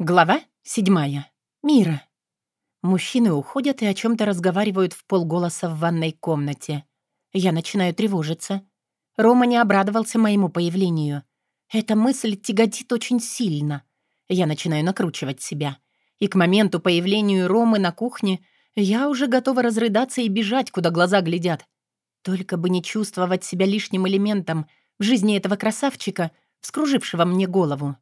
Глава седьмая. Мира. Мужчины уходят и о чем то разговаривают в полголоса в ванной комнате. Я начинаю тревожиться. Рома не обрадовался моему появлению. Эта мысль тяготит очень сильно. Я начинаю накручивать себя. И к моменту появления Ромы на кухне я уже готова разрыдаться и бежать, куда глаза глядят. Только бы не чувствовать себя лишним элементом в жизни этого красавчика, вскружившего мне голову.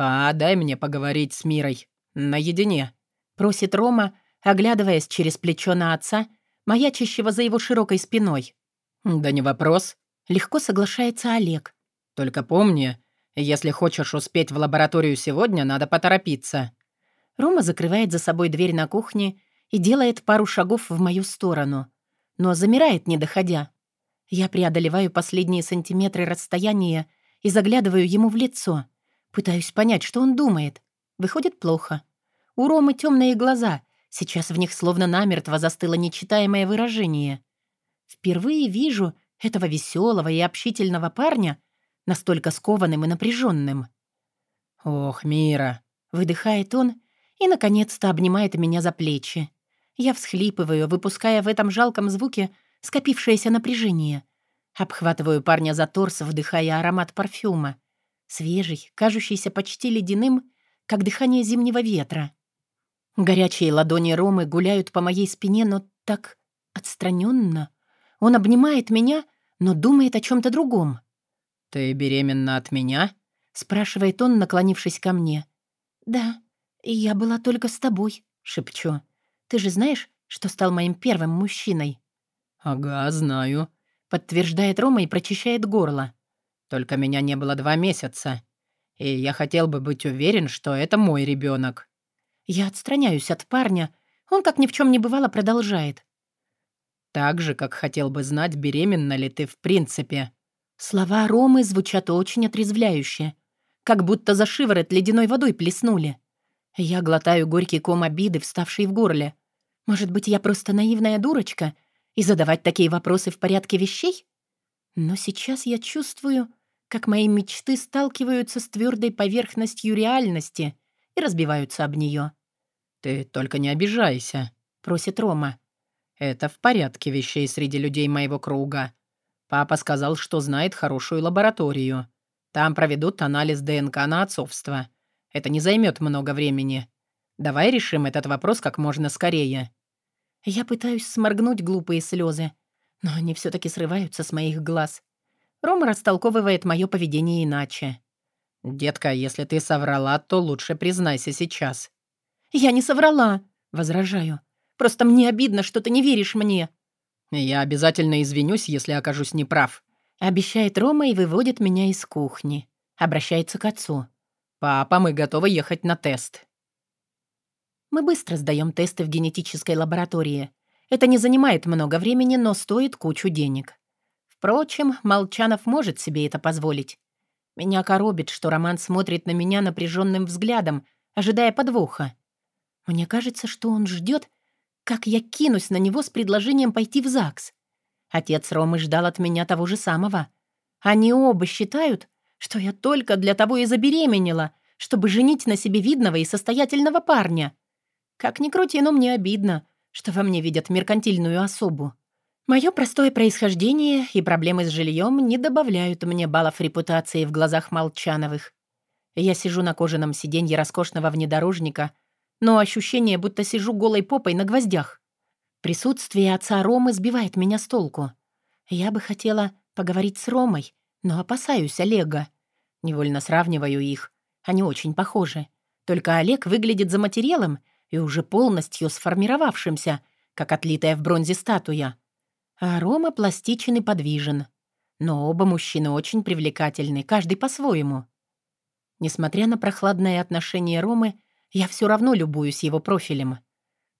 «А дай мне поговорить с Мирой. Наедине», — просит Рома, оглядываясь через плечо на отца, маячащего за его широкой спиной. «Да не вопрос», — легко соглашается Олег. «Только помни, если хочешь успеть в лабораторию сегодня, надо поторопиться». Рома закрывает за собой дверь на кухне и делает пару шагов в мою сторону, но замирает, не доходя. Я преодолеваю последние сантиметры расстояния и заглядываю ему в лицо — Пытаюсь понять, что он думает. Выходит плохо. У Ромы темные глаза. Сейчас в них словно намертво застыло нечитаемое выражение. Впервые вижу этого веселого и общительного парня настолько скованным и напряженным. «Ох, Мира!» — выдыхает он и, наконец-то, обнимает меня за плечи. Я всхлипываю, выпуская в этом жалком звуке скопившееся напряжение. Обхватываю парня за торс, вдыхая аромат парфюма. Свежий, кажущийся почти ледяным, как дыхание зимнего ветра. Горячие ладони Ромы гуляют по моей спине, но так отстраненно. Он обнимает меня, но думает о чем то другом. «Ты беременна от меня?» — спрашивает он, наклонившись ко мне. «Да, я была только с тобой», — шепчу. «Ты же знаешь, что стал моим первым мужчиной?» «Ага, знаю», — подтверждает Рома и прочищает горло. Только меня не было два месяца. И я хотел бы быть уверен, что это мой ребенок. Я отстраняюсь от парня. Он, как ни в чем не бывало, продолжает. Так же, как хотел бы знать, беременна ли ты в принципе. Слова Ромы звучат очень отрезвляюще. Как будто за шиворот ледяной водой плеснули. Я глотаю горький ком обиды, вставший в горле. Может быть, я просто наивная дурочка? И задавать такие вопросы в порядке вещей? Но сейчас я чувствую, как мои мечты сталкиваются с твердой поверхностью реальности и разбиваются об нее. «Ты только не обижайся», — просит Рома. «Это в порядке вещей среди людей моего круга. Папа сказал, что знает хорошую лабораторию. Там проведут анализ ДНК на отцовство. Это не займет много времени. Давай решим этот вопрос как можно скорее». Я пытаюсь сморгнуть глупые слезы, но они все таки срываются с моих глаз. Рома растолковывает мое поведение иначе. «Детка, если ты соврала, то лучше признайся сейчас». «Я не соврала», — возражаю. «Просто мне обидно, что ты не веришь мне». «Я обязательно извинюсь, если окажусь неправ», — обещает Рома и выводит меня из кухни. Обращается к отцу. «Папа, мы готовы ехать на тест». Мы быстро сдаем тесты в генетической лаборатории. Это не занимает много времени, но стоит кучу денег. Впрочем, Молчанов может себе это позволить. Меня коробит, что Роман смотрит на меня напряженным взглядом, ожидая подвоха. Мне кажется, что он ждет, как я кинусь на него с предложением пойти в ЗАГС. Отец Ромы ждал от меня того же самого. Они оба считают, что я только для того и забеременела, чтобы женить на себе видного и состоятельного парня. Как ни крути, но мне обидно, что во мне видят меркантильную особу. Мое простое происхождение и проблемы с жильем не добавляют мне баллов репутации в глазах Молчановых. Я сижу на кожаном сиденье роскошного внедорожника, но ощущение, будто сижу голой попой на гвоздях. Присутствие отца Ромы сбивает меня с толку. Я бы хотела поговорить с Ромой, но опасаюсь Олега. Невольно сравниваю их. Они очень похожи. Только Олег выглядит заматерелым и уже полностью сформировавшимся, как отлитая в бронзе статуя а Рома пластичен и подвижен. Но оба мужчины очень привлекательны, каждый по-своему. Несмотря на прохладное отношение Ромы, я все равно любуюсь его профилем.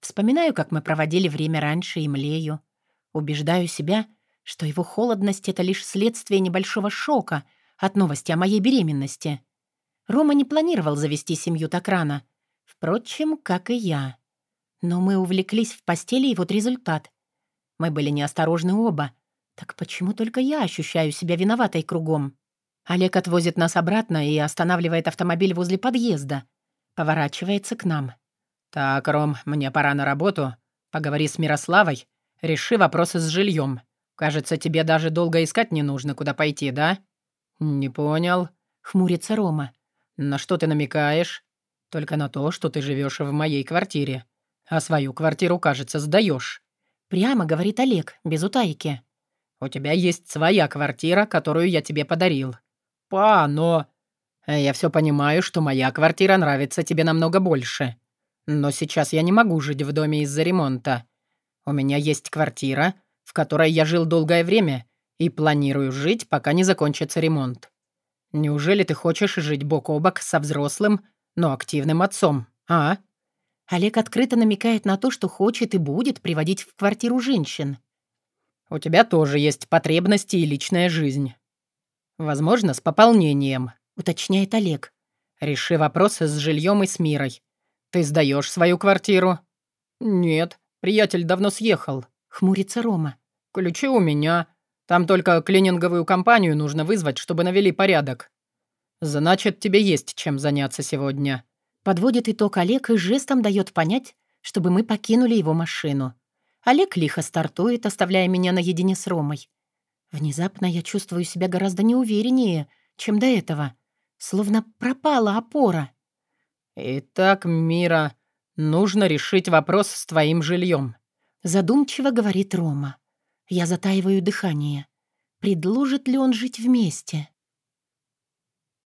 Вспоминаю, как мы проводили время раньше и млею. Убеждаю себя, что его холодность — это лишь следствие небольшого шока от новости о моей беременности. Рома не планировал завести семью так рано. Впрочем, как и я. Но мы увлеклись в постели, и вот результат. Мы были неосторожны оба. Так почему только я ощущаю себя виноватой кругом? Олег отвозит нас обратно и останавливает автомобиль возле подъезда. Поворачивается к нам. «Так, Ром, мне пора на работу. Поговори с Мирославой. Реши вопросы с жильем. Кажется, тебе даже долго искать не нужно, куда пойти, да?» «Не понял», — хмурится Рома. «На что ты намекаешь?» «Только на то, что ты живешь в моей квартире. А свою квартиру, кажется, сдаешь. Прямо говорит Олег, без утайки. «У тебя есть своя квартира, которую я тебе подарил». «Па, но...» «Я все понимаю, что моя квартира нравится тебе намного больше. Но сейчас я не могу жить в доме из-за ремонта. У меня есть квартира, в которой я жил долгое время и планирую жить, пока не закончится ремонт. Неужели ты хочешь жить бок о бок со взрослым, но активным отцом, а?» Олег открыто намекает на то, что хочет и будет приводить в квартиру женщин. «У тебя тоже есть потребности и личная жизнь. Возможно, с пополнением», — уточняет Олег. «Реши вопросы с жильем и с мирой. Ты сдаешь свою квартиру?» «Нет, приятель давно съехал», — хмурится Рома. «Ключи у меня. Там только клининговую компанию нужно вызвать, чтобы навели порядок. Значит, тебе есть чем заняться сегодня». Подводит итог Олег и жестом дает понять, чтобы мы покинули его машину. Олег лихо стартует, оставляя меня наедине с Ромой. Внезапно я чувствую себя гораздо неувереннее, чем до этого. Словно пропала опора. «Итак, Мира, нужно решить вопрос с твоим жильем», Задумчиво говорит Рома. Я затаиваю дыхание. Предложит ли он жить вместе?